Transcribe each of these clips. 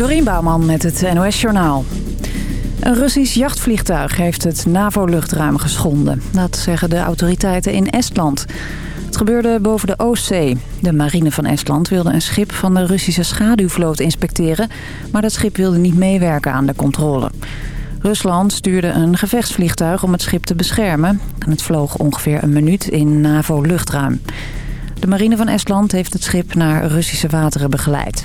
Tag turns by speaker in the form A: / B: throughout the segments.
A: Dorien Bouwman met het NOS Journaal. Een Russisch jachtvliegtuig heeft het NAVO-luchtruim geschonden. Dat zeggen de autoriteiten in Estland. Het gebeurde boven de Oostzee. De marine van Estland wilde een schip van de Russische schaduwvloot inspecteren... maar dat schip wilde niet meewerken aan de controle. Rusland stuurde een gevechtsvliegtuig om het schip te beschermen. En het vloog ongeveer een minuut in NAVO-luchtruim. De marine van Estland heeft het schip naar Russische wateren begeleid.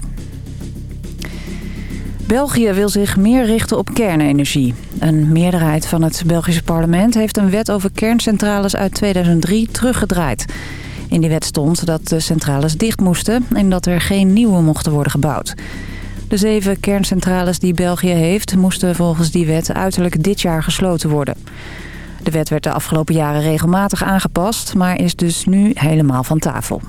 A: België wil zich meer richten op kernenergie. Een meerderheid van het Belgische parlement heeft een wet over kerncentrales uit 2003 teruggedraaid. In die wet stond dat de centrales dicht moesten en dat er geen nieuwe mochten worden gebouwd. De zeven kerncentrales die België heeft moesten volgens die wet uiterlijk dit jaar gesloten worden. De wet werd de afgelopen jaren regelmatig aangepast, maar is dus nu helemaal van tafel.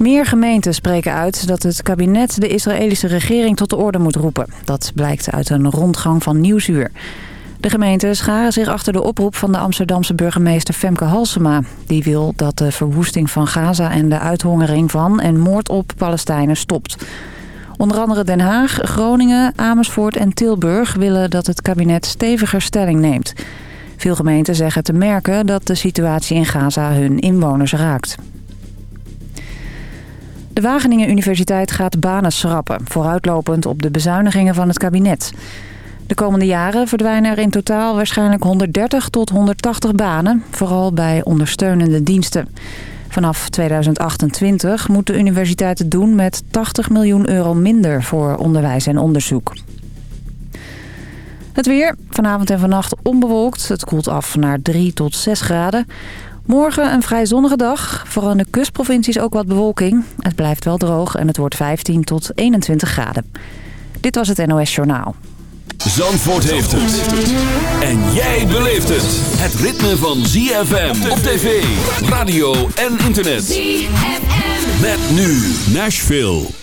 A: Meer gemeenten spreken uit dat het kabinet de Israëlische regering tot de orde moet roepen. Dat blijkt uit een rondgang van Nieuwsuur. De gemeenten scharen zich achter de oproep van de Amsterdamse burgemeester Femke Halsema. Die wil dat de verwoesting van Gaza en de uithongering van en moord op Palestijnen stopt. Onder andere Den Haag, Groningen, Amersfoort en Tilburg willen dat het kabinet steviger stelling neemt. Veel gemeenten zeggen te merken dat de situatie in Gaza hun inwoners raakt. De Wageningen Universiteit gaat banen schrappen, vooruitlopend op de bezuinigingen van het kabinet. De komende jaren verdwijnen er in totaal waarschijnlijk 130 tot 180 banen, vooral bij ondersteunende diensten. Vanaf 2028 moet de universiteit doen met 80 miljoen euro minder voor onderwijs en onderzoek. Het weer. Vanavond en vannacht onbewolkt. Het koelt af naar 3 tot 6 graden. Morgen een vrij zonnige dag. Vooral in de kustprovincies ook wat bewolking. Het blijft wel droog en het wordt 15 tot 21 graden. Dit was het NOS Journaal.
B: Zandvoort heeft het. En jij beleeft het. Het ritme van ZFM op tv, radio en internet. ZFM. Met nu Nashville.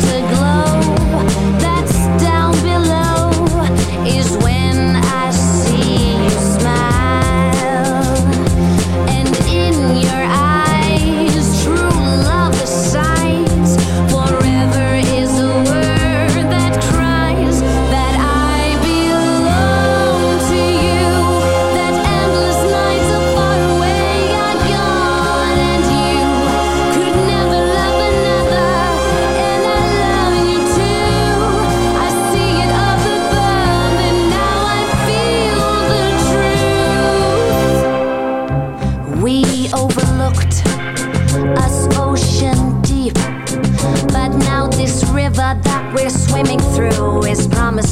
C: to go.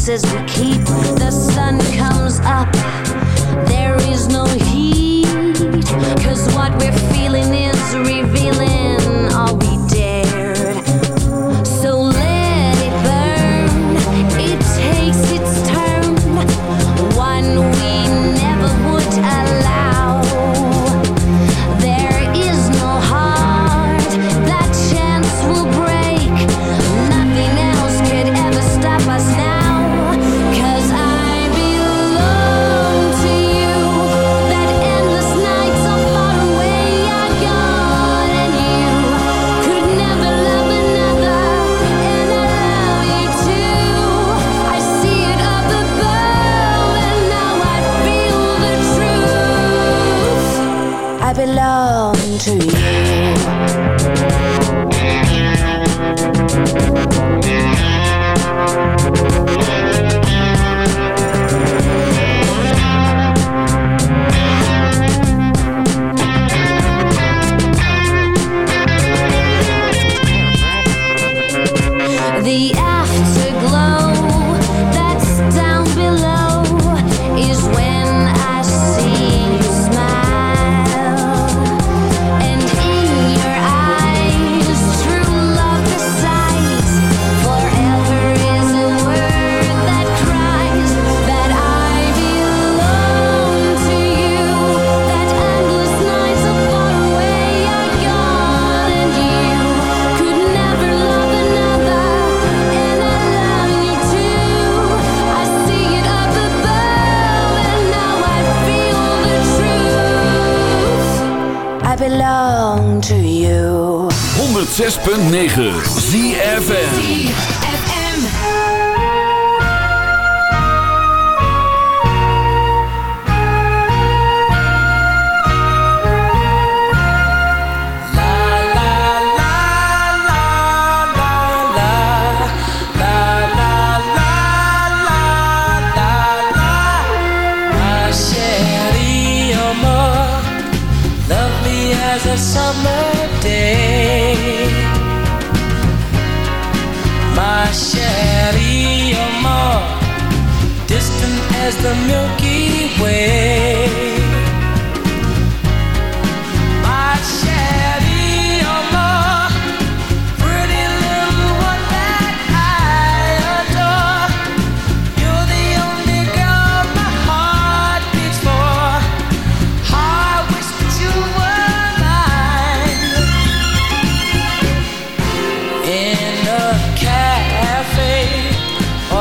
C: Promises we keep.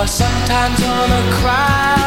D: sometimes
E: wanna cry.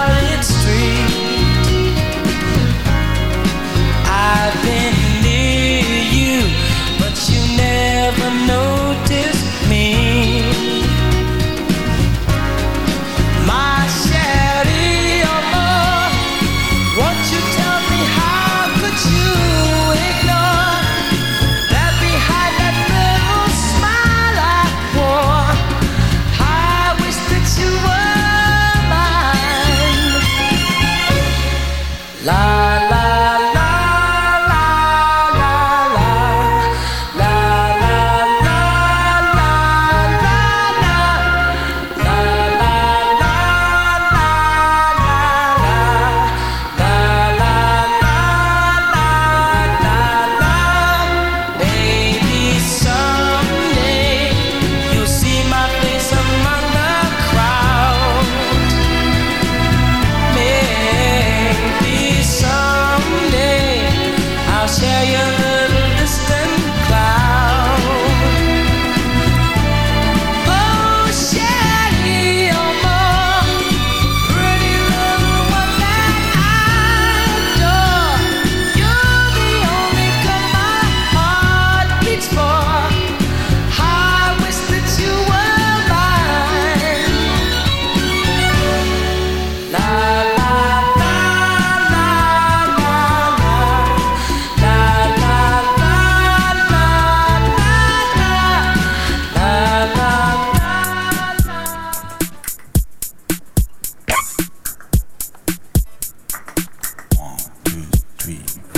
E: Steve.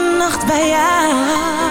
F: nacht bij jou.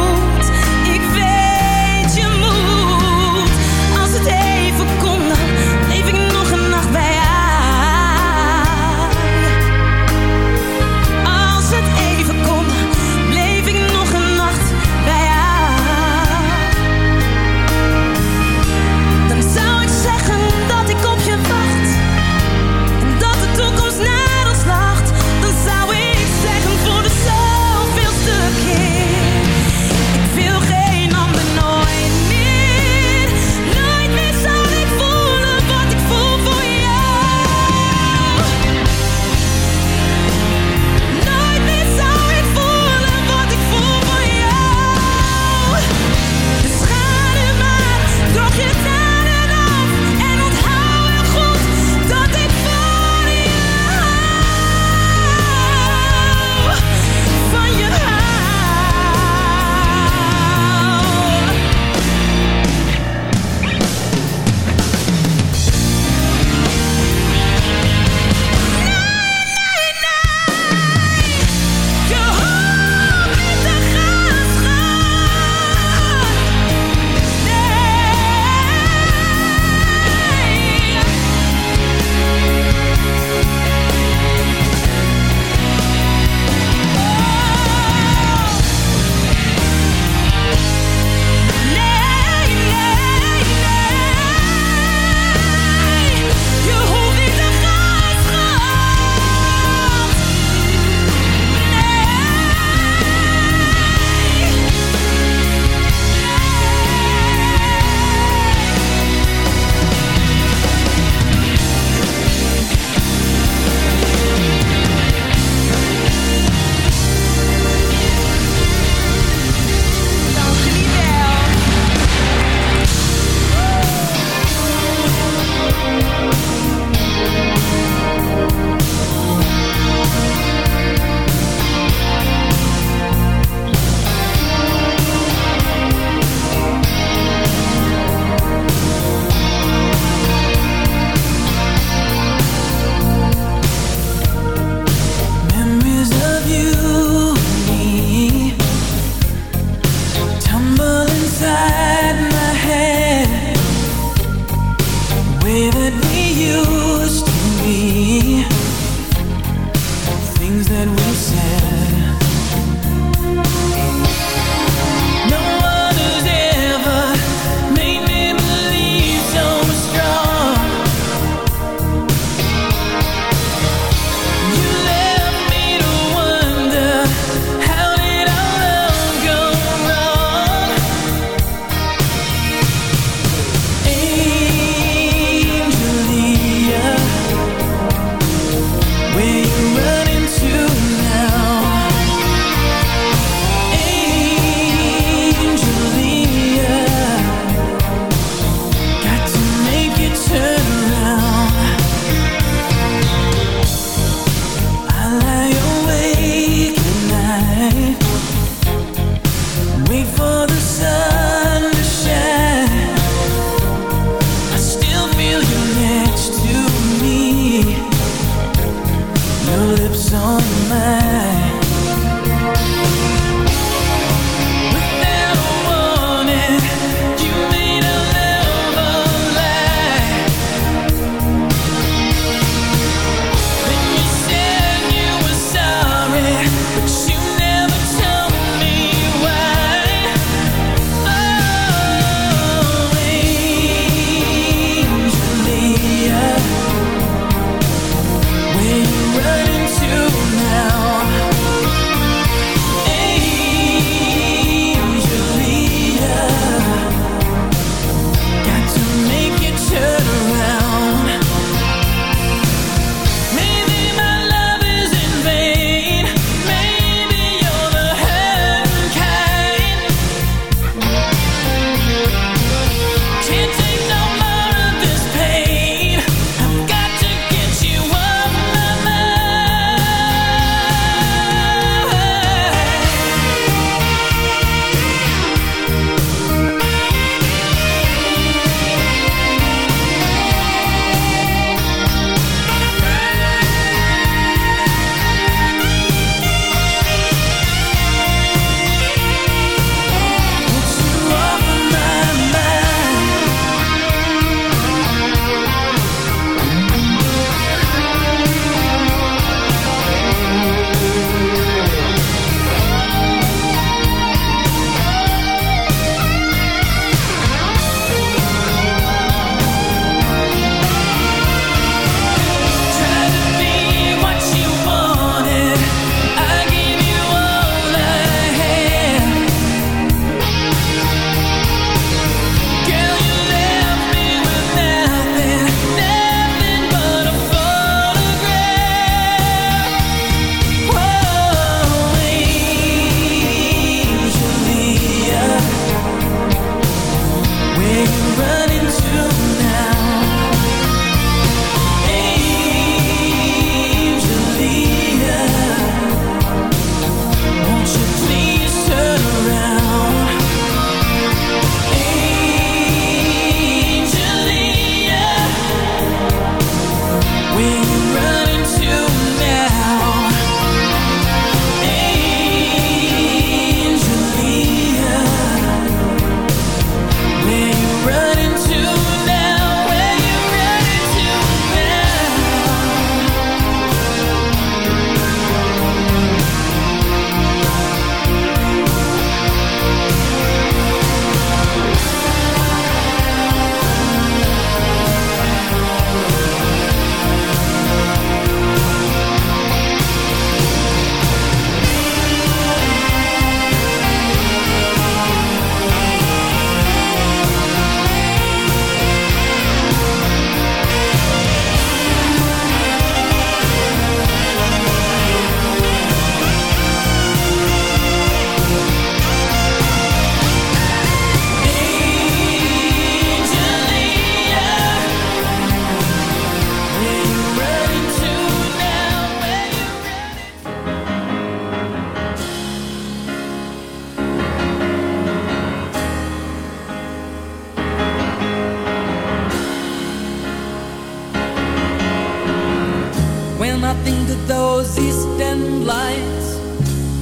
D: those eastern lights,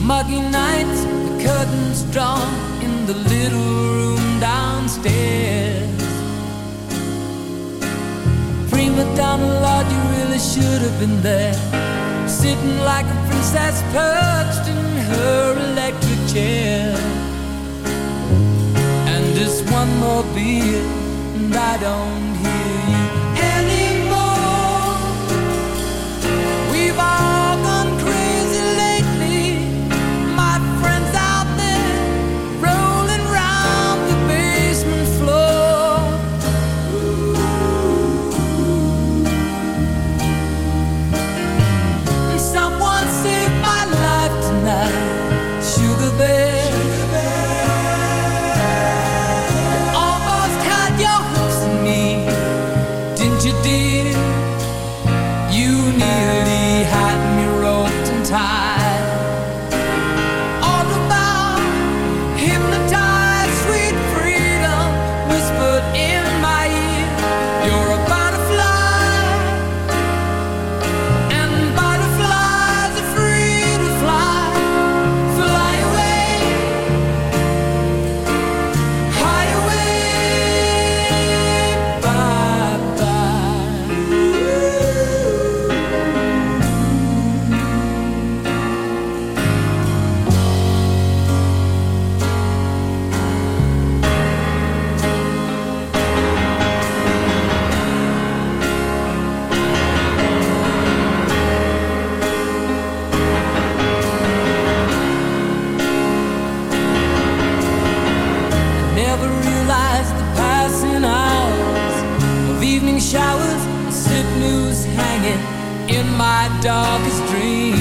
D: muggy nights, the curtains drawn in the little room downstairs. Prima donna, Lord, you really should have been there, sitting like a princess perched in her electric chair. And just one more beer, and I don't hear you anymore. We've all in my darkest dreams.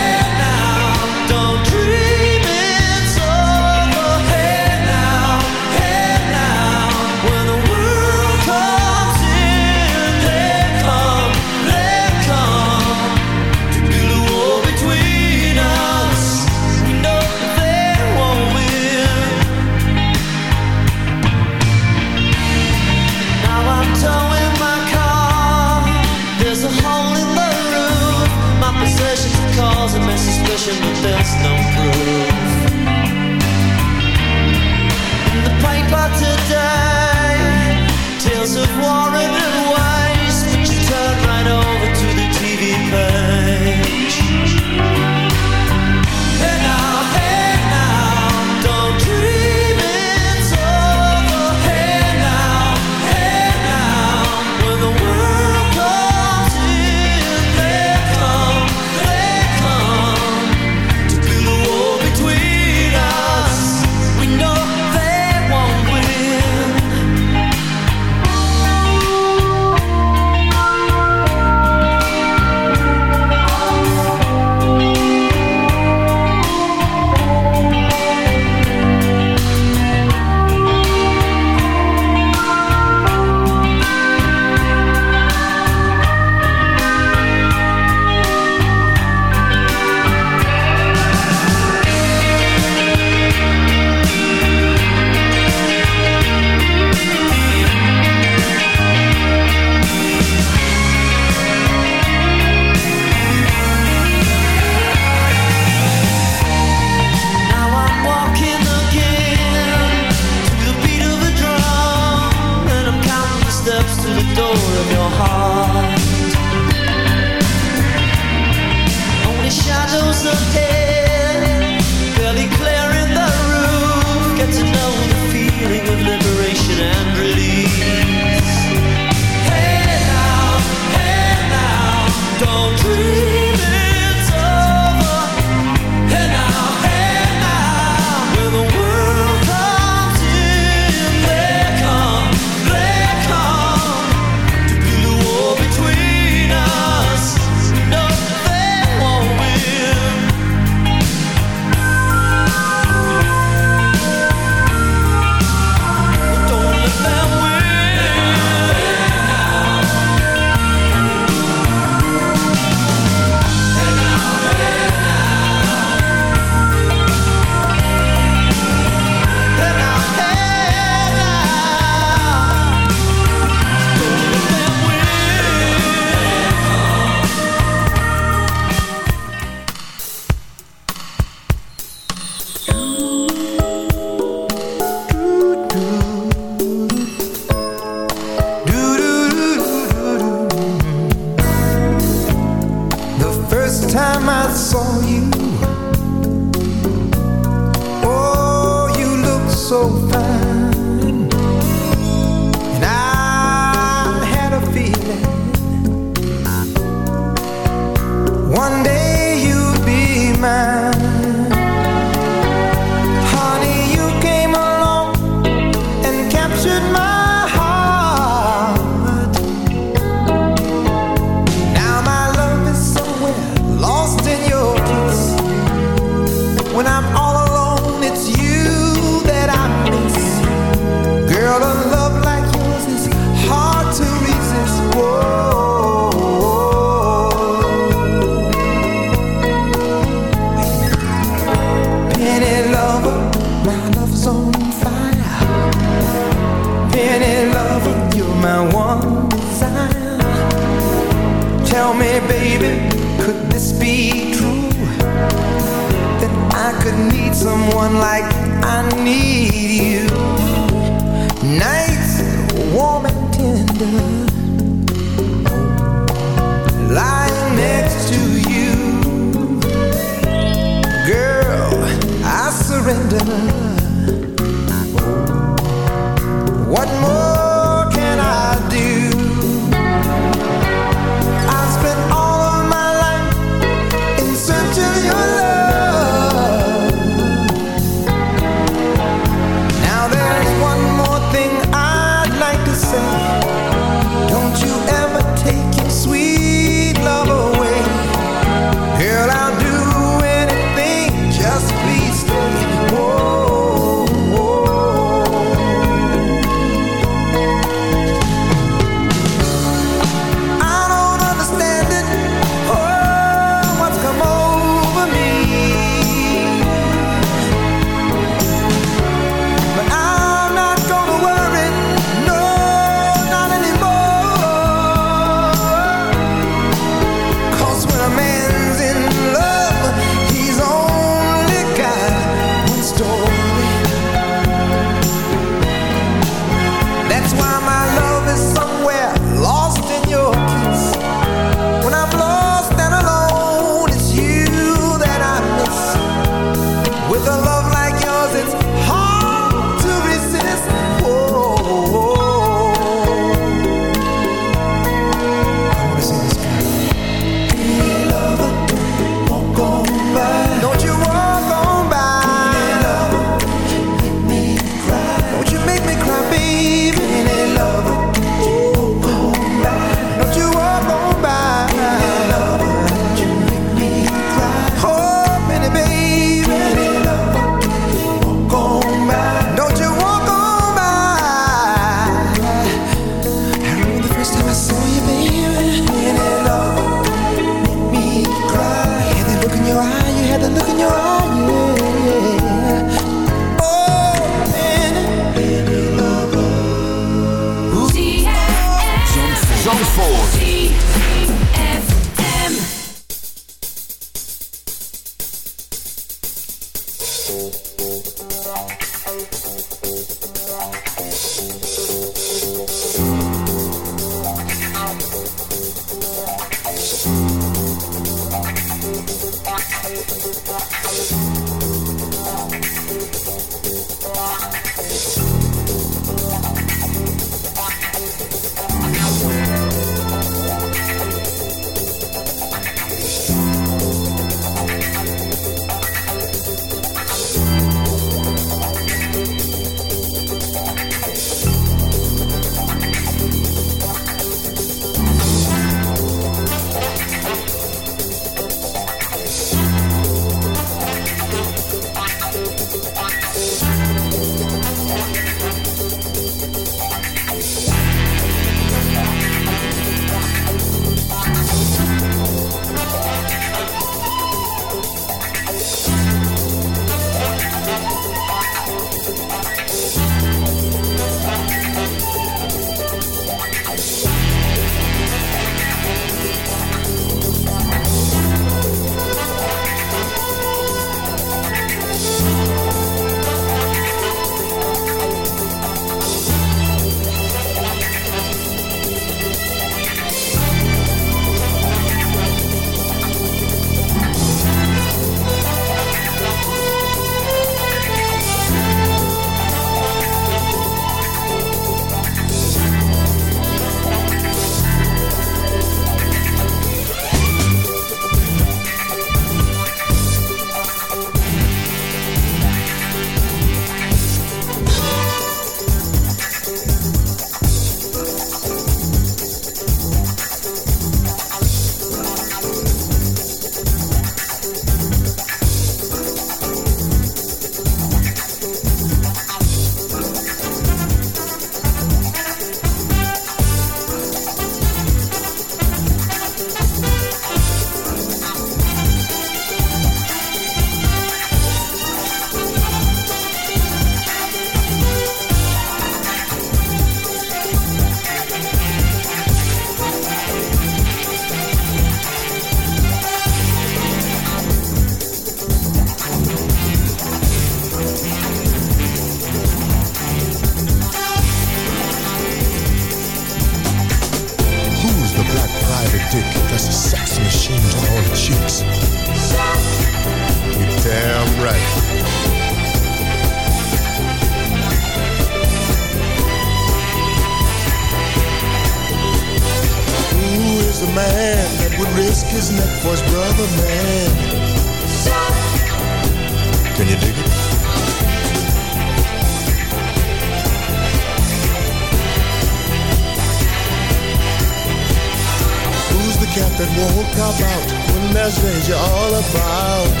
G: There's
H: danger all about?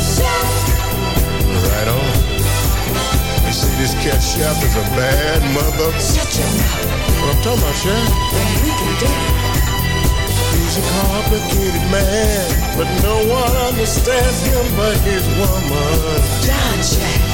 H: Chef. Right on. You see, this cat chef is a bad mother. Shut your mouth. What I'm talking about, chef? He's a complicated man, but no one understands him but his woman. John Jack.